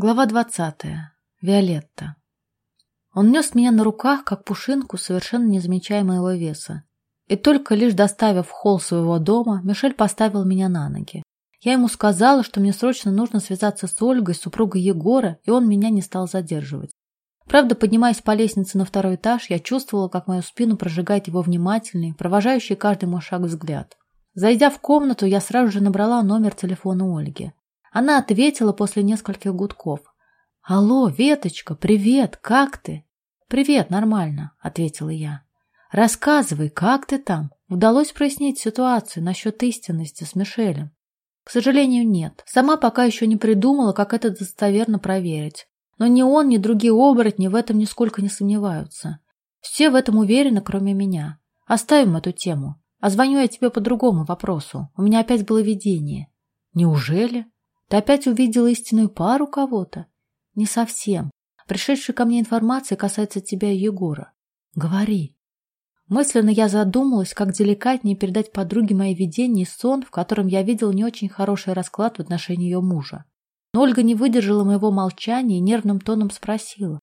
Глава двадцатая. Виолетта. Он нес меня на руках, как пушинку, совершенно не моего веса. И только лишь доставив в холл своего дома, Мишель поставил меня на ноги. Я ему сказала, что мне срочно нужно связаться с Ольгой, супругой Егора, и он меня не стал задерживать. Правда, поднимаясь по лестнице на второй этаж, я чувствовала, как мою спину прожигает его внимательный, провожающий каждый мой шаг взгляд. Зайдя в комнату, я сразу же набрала номер телефона Ольги. Она ответила после нескольких гудков. «Алло, Веточка, привет, как ты?» «Привет, нормально», — ответила я. «Рассказывай, как ты там? Удалось прояснить ситуацию насчет истинности с Мишелем?» «К сожалению, нет. Сама пока еще не придумала, как это достоверно проверить. Но ни он, ни другие оборотни в этом нисколько не сомневаются. Все в этом уверены, кроме меня. Оставим эту тему. А звоню я тебе по другому вопросу. У меня опять было видение». «Неужели?» Ты опять увидела истинную пару кого-то? Не совсем. Пришедшая ко мне информация касается тебя и Егора. Говори. Мысленно я задумалась, как деликатнее передать подруге мои видения и сон, в котором я видел не очень хороший расклад в отношении ее мужа. Но Ольга не выдержала моего молчания и нервным тоном спросила.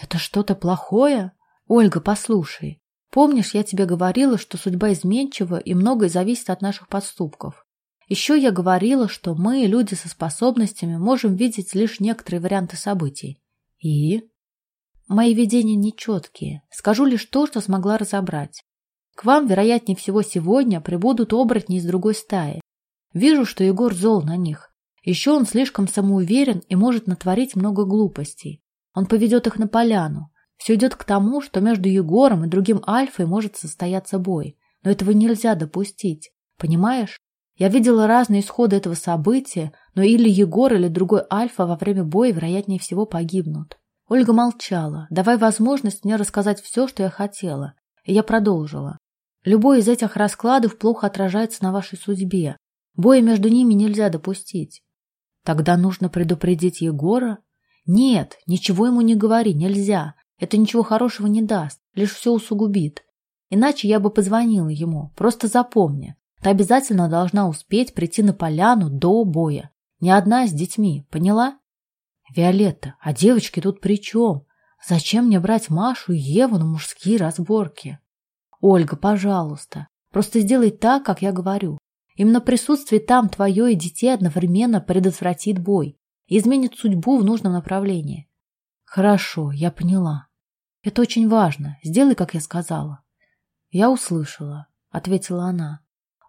«Это что-то плохое? Ольга, послушай. Помнишь, я тебе говорила, что судьба изменчива и многое зависит от наших поступков? Еще я говорила, что мы, люди со способностями, можем видеть лишь некоторые варианты событий. И? Мои видения нечеткие. Скажу лишь то, что смогла разобрать. К вам, вероятнее всего, сегодня прибудут оборотни из другой стаи. Вижу, что Егор зол на них. Еще он слишком самоуверен и может натворить много глупостей. Он поведет их на поляну. Все идет к тому, что между Егором и другим Альфой может состояться бой. Но этого нельзя допустить. Понимаешь? Я видела разные исходы этого события, но или Егор, или другой Альфа во время боя, вероятнее всего, погибнут. Ольга молчала, давая возможность мне рассказать все, что я хотела. И я продолжила. Любой из этих раскладов плохо отражается на вашей судьбе. Боя между ними нельзя допустить. Тогда нужно предупредить Егора? Нет, ничего ему не говори, нельзя. Это ничего хорошего не даст, лишь все усугубит. Иначе я бы позвонила ему, просто запомни. Ты обязательно должна успеть прийти на поляну до боя. Не одна с детьми, поняла? Виолетта, а девочки тут при чем? Зачем мне брать Машу и Еву на мужские разборки? Ольга, пожалуйста, просто сделай так, как я говорю. Именно присутствие там твое и детей одновременно предотвратит бой и изменит судьбу в нужном направлении. Хорошо, я поняла. Это очень важно. Сделай, как я сказала. Я услышала, ответила она.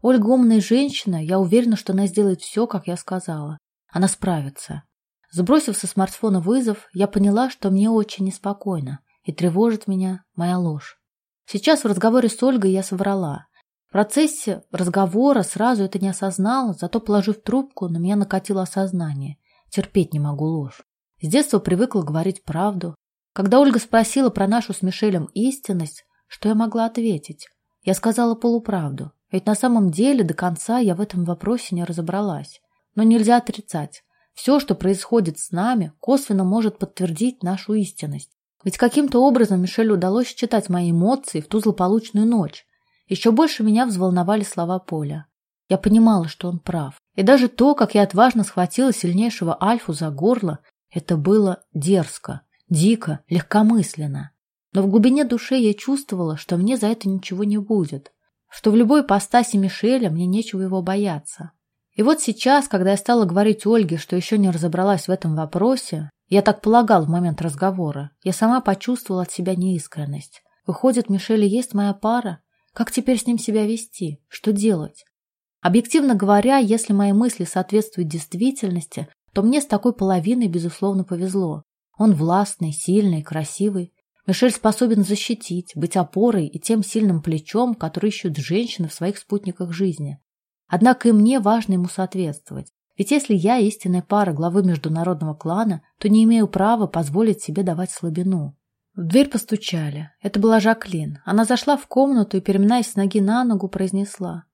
Ольга умная женщина, я уверена, что она сделает все, как я сказала. Она справится. Сбросив со смартфона вызов, я поняла, что мне очень неспокойно и тревожит меня моя ложь. Сейчас в разговоре с Ольгой я соврала. В процессе разговора сразу это не осознала, зато, положив трубку, на меня накатило осознание. Терпеть не могу ложь. С детства привыкла говорить правду. Когда Ольга спросила про нашу с Мишелем истинность, что я могла ответить? Я сказала полуправду. Ведь на самом деле до конца я в этом вопросе не разобралась. Но нельзя отрицать. Все, что происходит с нами, косвенно может подтвердить нашу истинность. Ведь каким-то образом Мишелю удалось считать мои эмоции в ту злополучную ночь. Еще больше меня взволновали слова Поля. Я понимала, что он прав. И даже то, как я отважно схватила сильнейшего Альфу за горло, это было дерзко, дико, легкомысленно. Но в глубине души я чувствовала, что мне за это ничего не будет что в любой постаси Мишеля мне нечего его бояться. И вот сейчас, когда я стала говорить Ольге, что еще не разобралась в этом вопросе, я так полагал в момент разговора, я сама почувствовала от себя неискренность. Выходит, Мишель есть моя пара? Как теперь с ним себя вести? Что делать? Объективно говоря, если мои мысли соответствуют действительности, то мне с такой половиной, безусловно, повезло. Он властный, сильный, красивый. Мишель способен защитить, быть опорой и тем сильным плечом, который ищут женщины в своих спутниках жизни. Однако и мне важно ему соответствовать. Ведь если я истинная пара главы международного клана, то не имею права позволить себе давать слабину. В дверь постучали. Это была Жаклин. Она зашла в комнату и, переминаясь с ноги на ногу, произнесла.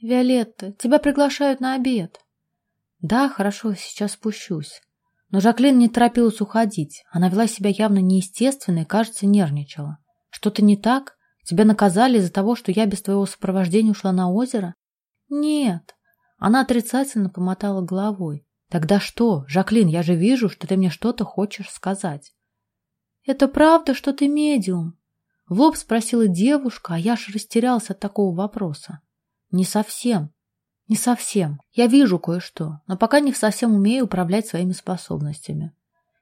«Виолетта, тебя приглашают на обед». «Да, хорошо, сейчас спущусь». Но Жаклин не торопилась уходить. Она вела себя явно неестественно и, кажется, нервничала. «Что-то не так? Тебя наказали из-за того, что я без твоего сопровождения ушла на озеро?» «Нет». Она отрицательно помотала головой. Тогда что, Жаклин, я же вижу, что ты мне что-то хочешь сказать. Это правда, что ты медиум? В лоб спросила девушка, а я аж растерялся от такого вопроса. Не совсем. Не совсем. Я вижу кое-что, но пока не совсем умею управлять своими способностями.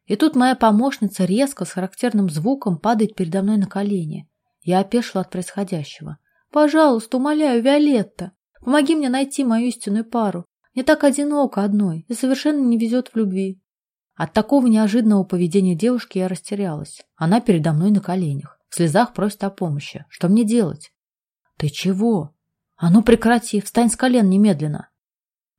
И тут моя помощница резко, с характерным звуком, падает передо мной на колени. Я опешила от происходящего. «Пожалуйста, умоляю, Виолетта, помоги мне найти мою истинную пару. Мне так одиноко одной и совершенно не везет в любви». От такого неожиданного поведения девушки я растерялась. Она передо мной на коленях, в слезах просит о помощи. Что мне делать? «Ты чего?» «А ну прекрати, встань с колен немедленно!»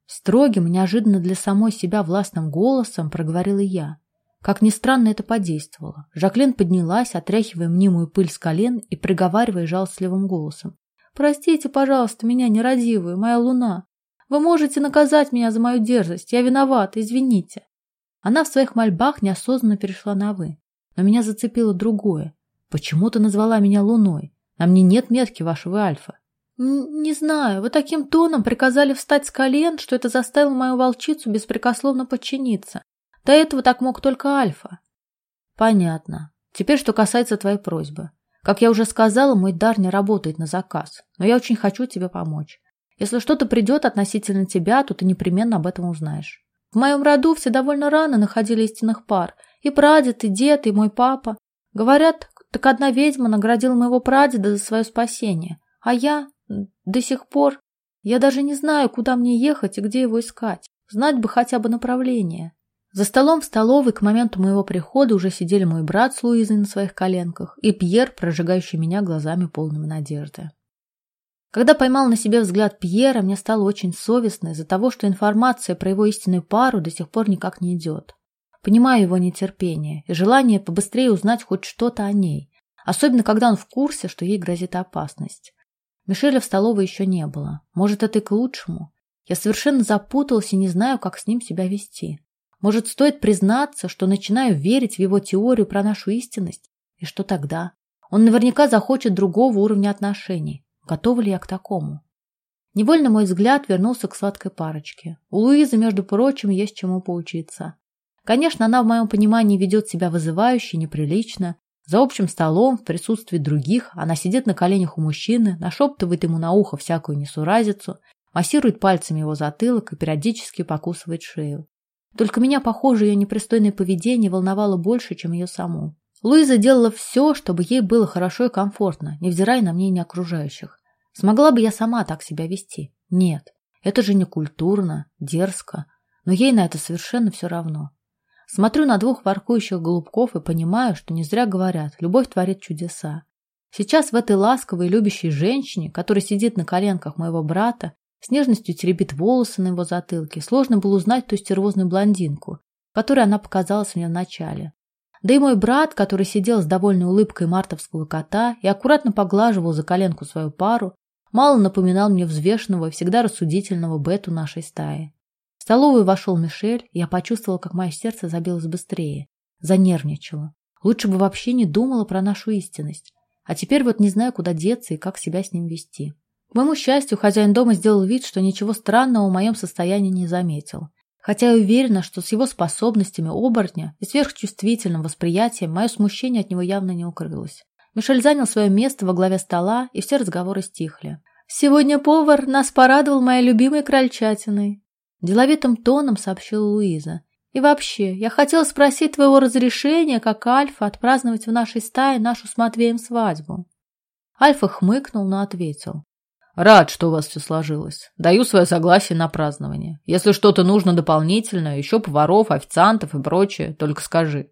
Строгим, неожиданно для самой себя властным голосом проговорила я. Как ни странно, это подействовало. Жаклин поднялась, отряхивая мнимую пыль с колен и приговаривая жалостливым голосом. «Простите, пожалуйста, меня нерадивую, моя луна. Вы можете наказать меня за мою дерзость. Я виновата, извините». Она в своих мольбах неосознанно перешла на «вы». Но меня зацепило другое. «Почему ты назвала меня луной? На мне нет метки вашего альфа». «Не знаю, вы таким тоном приказали встать с колен, что это заставило мою волчицу беспрекословно подчиниться. До этого так мог только Альфа. Понятно. Теперь, что касается твоей просьбы. Как я уже сказала, мой дар не работает на заказ, но я очень хочу тебе помочь. Если что-то придет относительно тебя, то ты непременно об этом узнаешь. В моем роду все довольно рано находили истинных пар. И прадед, и дед, и мой папа. Говорят, так одна ведьма наградила моего прадеда за свое спасение. А я до сих пор... Я даже не знаю, куда мне ехать и где его искать. Знать бы хотя бы направление. За столом в столовой к моменту моего прихода уже сидели мой брат с Луизой на своих коленках и Пьер, прожигающий меня глазами полными надежды. Когда поймал на себе взгляд Пьера, мне стало очень совестно из-за того, что информация про его истинную пару до сих пор никак не идет. Понимаю его нетерпение и желание побыстрее узнать хоть что-то о ней, особенно когда он в курсе, что ей грозит опасность. Мишеля в столовой еще не было. Может, это и к лучшему. Я совершенно запутался и не знаю, как с ним себя вести. Может, стоит признаться, что начинаю верить в его теорию про нашу истинность? И что тогда? Он наверняка захочет другого уровня отношений. Готова ли я к такому? Невольно мой взгляд вернулся к сладкой парочке. У Луизы, между прочим, есть чему поучиться. Конечно, она в моем понимании ведет себя вызывающе, неприлично. За общим столом, в присутствии других, она сидит на коленях у мужчины, нашептывает ему на ухо всякую несуразицу, массирует пальцами его затылок и периодически покусывает шею. Только меня, похоже, ее непристойное поведение волновало больше, чем ее саму. Луиза делала все, чтобы ей было хорошо и комфортно, невзирая на мнение окружающих. Смогла бы я сама так себя вести? Нет. Это же не культурно, дерзко. Но ей на это совершенно все равно. Смотрю на двух воркующих голубков и понимаю, что не зря говорят, любовь творит чудеса. Сейчас в этой ласковой любящей женщине, которая сидит на коленках моего брата, с нежностью теребит волосы на его затылке. Сложно было узнать ту стервозную блондинку, которой она показалась мне вначале. Да и мой брат, который сидел с довольной улыбкой мартовского кота и аккуратно поглаживал за коленку свою пару, мало напоминал мне взвешенного и всегда рассудительного Бету нашей стаи. В столовую вошел Мишель, и я почувствовала, как мое сердце забилось быстрее. Занервничала. Лучше бы вообще не думала про нашу истинность. А теперь вот не знаю, куда деться и как себя с ним вести. К моему счастью, хозяин дома сделал вид, что ничего странного в моем состоянии не заметил. Хотя я уверена, что с его способностями оборотня и сверхчувствительным восприятием мое смущение от него явно не укрылось. Мишель занял свое место во главе стола, и все разговоры стихли. «Сегодня повар нас порадовал моей любимой крольчатиной», – деловитым тоном сообщила Луиза. «И вообще, я хотела спросить твоего разрешения, как Альфа, отпраздновать в нашей стае нашу с Матвеем свадьбу». Альфа хмыкнул, но ответил. Рад, что у вас все сложилось. Даю свое согласие на празднование. Если что-то нужно дополнительно, еще поваров, официантов и прочее, только скажи.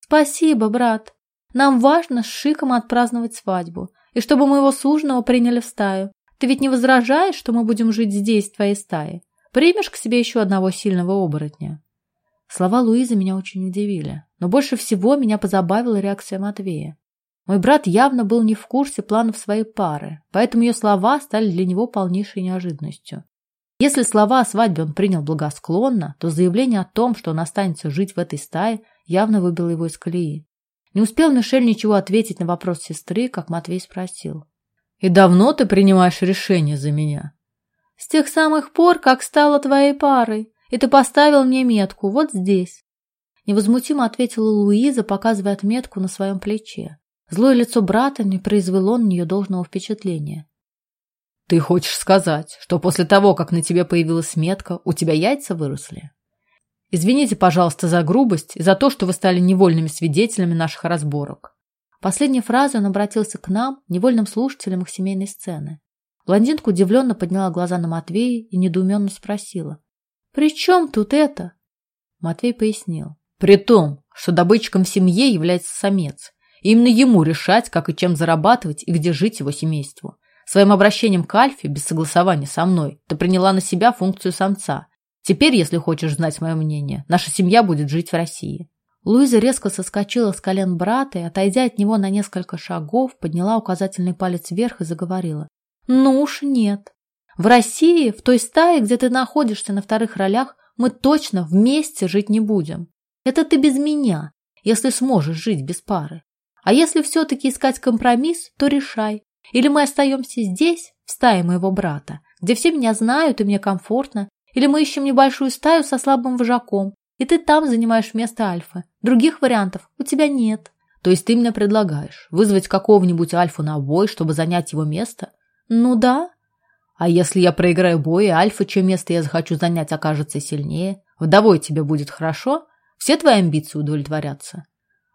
Спасибо, брат. Нам важно с Шиком отпраздновать свадьбу. И чтобы моего суженого приняли в стаю. Ты ведь не возражаешь, что мы будем жить здесь, в твоей стае? Примешь к себе еще одного сильного оборотня?» Слова Луизы меня очень удивили. Но больше всего меня позабавила реакция Матвея. Мой брат явно был не в курсе планов своей пары, поэтому ее слова стали для него полнейшей неожиданностью. Если слова о свадьбе он принял благосклонно, то заявление о том, что он останется жить в этой стае, явно выбило его из колеи. Не успел Мишель ничего ответить на вопрос сестры, как Матвей спросил. «И давно ты принимаешь решение за меня?» «С тех самых пор, как стала твоей парой. и ты поставил мне метку вот здесь. Невозмутимо ответила Луиза, показывая отметку на своем плече. Злое лицо брата не произвело на нее должного впечатления. «Ты хочешь сказать, что после того, как на тебе появилась метка, у тебя яйца выросли?» «Извините, пожалуйста, за грубость и за то, что вы стали невольными свидетелями наших разборок». Последней фразой он обратился к нам, невольным слушателям их семейной сцены. Блондинка удивленно подняла глаза на Матвея и недоуменно спросила. «При чем тут это?» Матвей пояснил. «При том, что добытчиком в семье является самец, именно ему решать, как и чем зарабатывать и где жить его семейству. Своим обращением к Альфе, без согласования со мной, ты приняла на себя функцию самца. Теперь, если хочешь знать мое мнение, наша семья будет жить в России». Луиза резко соскочила с колен брата и, отойдя от него на несколько шагов, подняла указательный палец вверх и заговорила. «Ну уж нет. В России, в той стае, где ты находишься на вторых ролях, мы точно вместе жить не будем. Это ты без меня, если сможешь жить без пары. А если все-таки искать компромисс, то решай. Или мы остаемся здесь, в стае моего брата, где все меня знают и мне комфортно, или мы ищем небольшую стаю со слабым вожаком, и ты там занимаешь место альфа. Других вариантов у тебя нет. То есть ты мне предлагаешь вызвать какого-нибудь альфу на бой, чтобы занять его место? Ну да. А если я проиграю бой, и альфа, чье место я захочу занять, окажется сильнее? Вдовой тебе будет хорошо? Все твои амбиции удовлетворятся?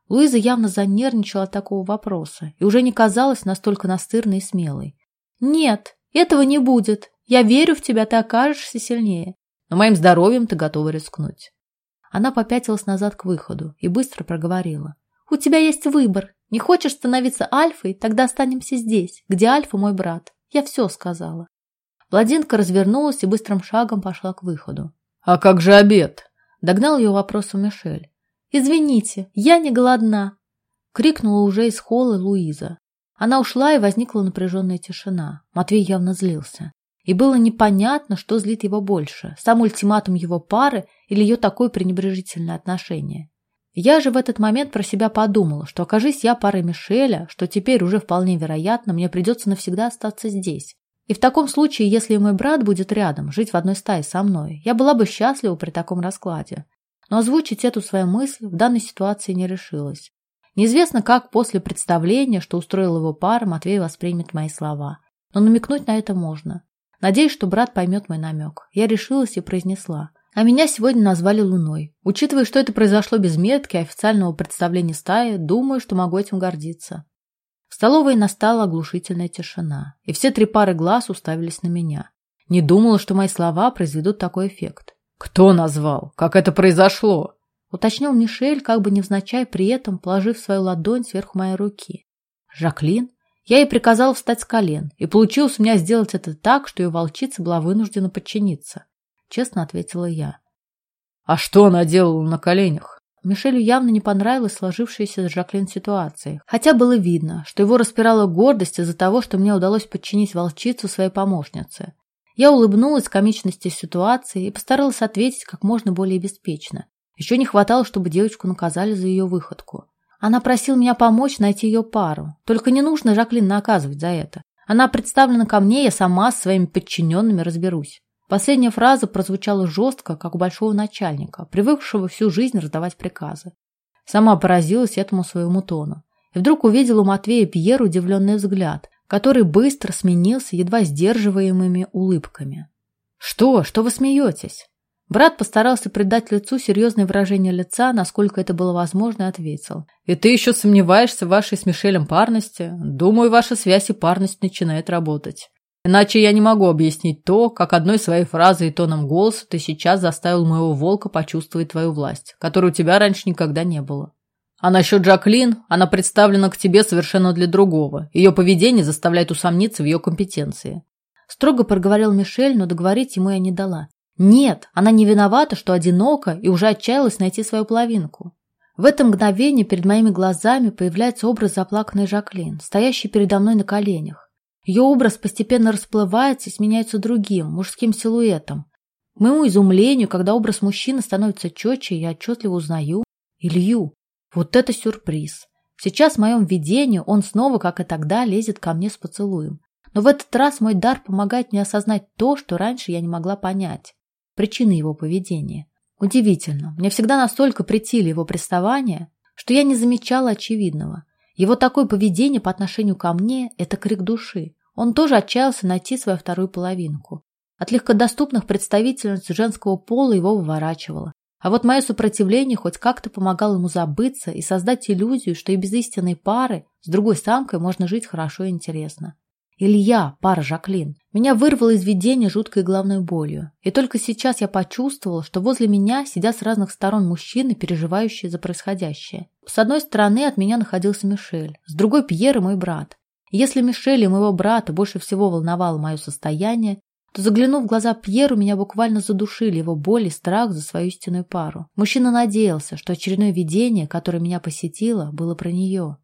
Луиза явно занервничала от такого вопроса и уже не казалась настолько настырной и смелой. «Нет, этого не будет. Я верю в тебя, ты окажешься сильнее. Но моим здоровьем ты готова рискнуть». Она попятилась назад к выходу и быстро проговорила. «У тебя есть выбор. Не хочешь становиться альфой, тогда останемся здесь, где альфа мой брат. Я все сказала». Владинка развернулась и быстрым шагом пошла к выходу. «А как же обед?» Догнал ее вопросом Мишель. «Извините, я не голодна!» Крикнула уже из холла Луиза. Она ушла, и возникла напряженная тишина. Матвей явно злился. И было непонятно, что злит его больше. Сам ультиматум его пары или ее такое пренебрежительное отношение. Я же в этот момент про себя подумала, что окажись я парой Мишеля, что теперь уже вполне вероятно, мне придется навсегда остаться здесь. И в таком случае, если мой брат будет рядом, жить в одной стае со мной, я была бы счастлива при таком раскладе. Но озвучить эту свою мысль в данной ситуации не решилась. Неизвестно, как после представления, что устроил его пара, Матвей воспримет мои слова. Но намекнуть на это можно. Надеюсь, что брат поймет мой намек. Я решилась и произнесла. А меня сегодня назвали Луной. Учитывая, что это произошло без метки официального представления стаи, думаю, что могу этим гордиться. В столовой настала оглушительная тишина, и все три пары глаз уставились на меня. Не думала, что мои слова произведут такой эффект. «Кто назвал? Как это произошло?» Уточнил Мишель, как бы невзначай, при этом положив свою ладонь сверху моей руки. «Жаклин?» Я ей приказала встать с колен, и получилось у меня сделать это так, что ее волчица была вынуждена подчиниться. Честно ответила я. «А что она делала на коленях?» Мишелю явно не понравилась сложившаяся с Жаклин ситуация, хотя было видно, что его распирала гордость из-за того, что мне удалось подчинить волчицу своей помощнице. Я улыбнулась комичности ситуации и постаралась ответить как можно более беспечно. Еще не хватало, чтобы девочку наказали за ее выходку. Она просила меня помочь найти ее пару. Только не нужно Жаклин наказывать за это. Она представлена ко мне, я сама с своими подчиненными разберусь. Последняя фраза прозвучала жестко, как у большого начальника, привыкшего всю жизнь раздавать приказы. Сама поразилась этому своему тону. И вдруг увидела у Матвея Пьер удивленный взгляд, который быстро сменился едва сдерживаемыми улыбками. «Что? Что вы смеетесь?» Брат постарался придать лицу серьезное выражение лица, насколько это было возможно, и ответил. «И ты еще сомневаешься в вашей с Мишелем парности? Думаю, ваша связь и парность начинает работать. Иначе я не могу объяснить то, как одной своей фразой и тоном голоса ты сейчас заставил моего волка почувствовать твою власть, которой у тебя раньше никогда не было. А насчет Джаклин, она представлена к тебе совершенно для другого. Ее поведение заставляет усомниться в ее компетенции. Строго проговорил Мишель, но договорить ему я не дала. Нет, она не виновата, что одинока и уже отчаялась найти свою половинку. В это мгновение перед моими глазами появляется образ заплаканной Жаклин, стоящей передо мной на коленях. Ее образ постепенно расплывается и сменяется другим, мужским силуэтом. К моему изумлению, когда образ мужчины становится четче, я отчетливо узнаю Илью. Вот это сюрприз. Сейчас в моем видении он снова, как и тогда, лезет ко мне с поцелуем. Но в этот раз мой дар помогает мне осознать то, что раньше я не могла понять. причины его поведения. Удивительно, мне всегда настолько претили его приставания, что я не замечала очевидного. Его такое поведение по отношению ко мне – это крик души. Он тоже отчаялся найти свою вторую половинку. От легкодоступных представительниц женского пола его выворачивало. А вот мое сопротивление хоть как-то помогало ему забыться и создать иллюзию, что и без истинной пары с другой самкой можно жить хорошо и интересно. Илья, пара Жаклин. Меня вырвало из видения жуткой головной болью. И только сейчас я почувствовала, что возле меня сидят с разных сторон мужчины, переживающие за происходящее. С одной стороны от меня находился Мишель, с другой Пьер и мой брат. И если Мишель и моего брата больше всего волновало мое состояние, то, заглянув в глаза Пьеру, меня буквально задушили его боль и страх за свою истинную пару. Мужчина надеялся, что очередное видение, которое меня посетило, было про нее.